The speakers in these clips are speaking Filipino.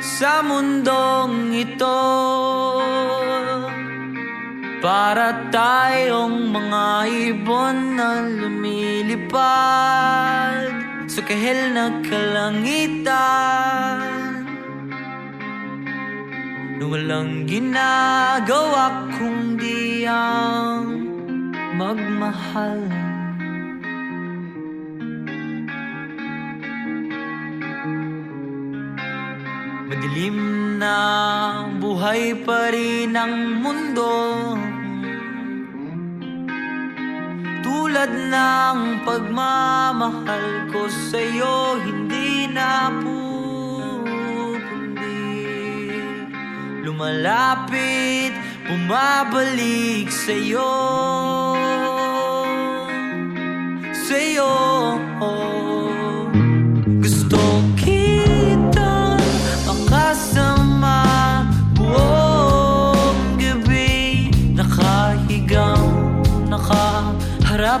sa mundong ito. Para tayong mga ibon na lumilipad Sa kahil na kalangitan. Na walang ginagawa kundi ang magmahal Madilim na buhay pa rin ang mundo. Tulad ng pagmamahal ko sa'yo Hindi na pupundi Lumalapit, bumabalik Sa'yo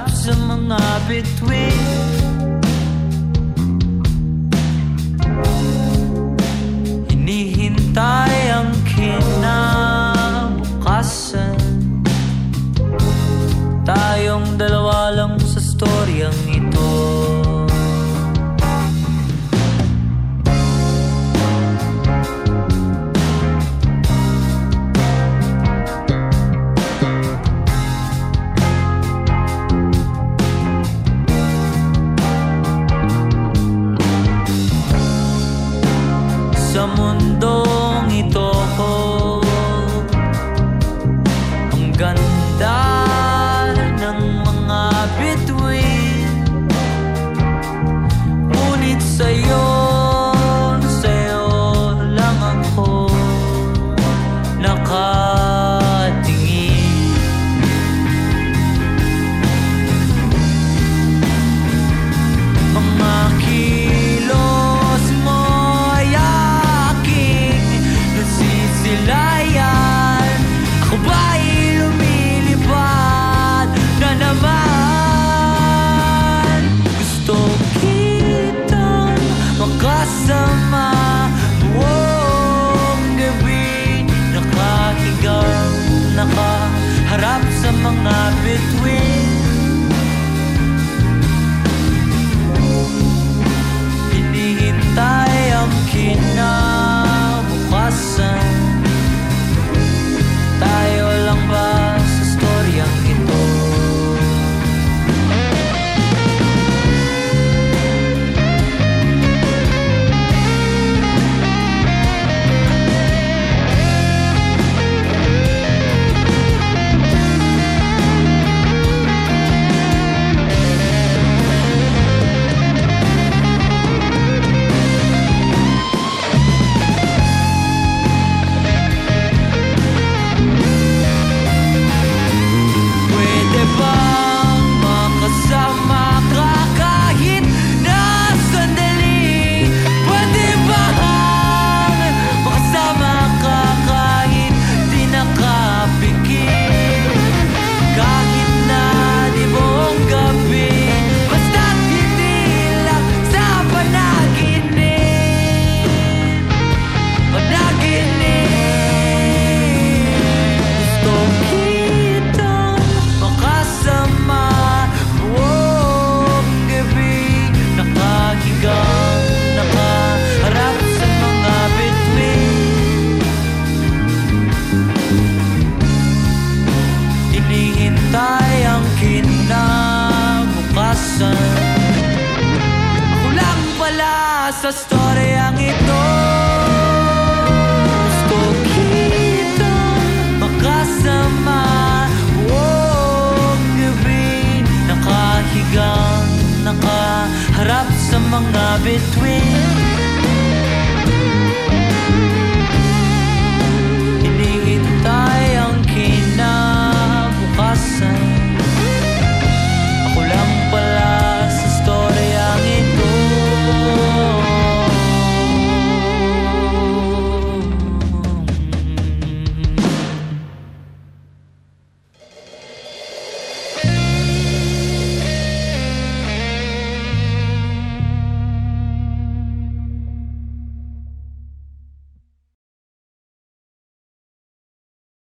sa mga bituin. Hinihintay say makasama buong gabi Nakahigang, nakaharap sa mga bituin lang pala sa storyang ito. Gusto kita makasama. Buong gabi Nakahigang, nakaharap sa mga bituin